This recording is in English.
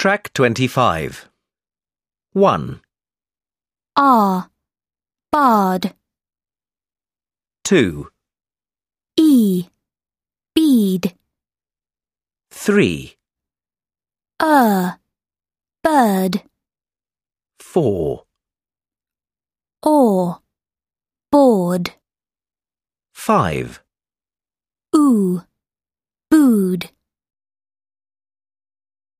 Track 25. 1, ah. R. Bard. 2, E. Bead. 3, Er. Bird. 4, Or. Board. 5. Oo. Booed.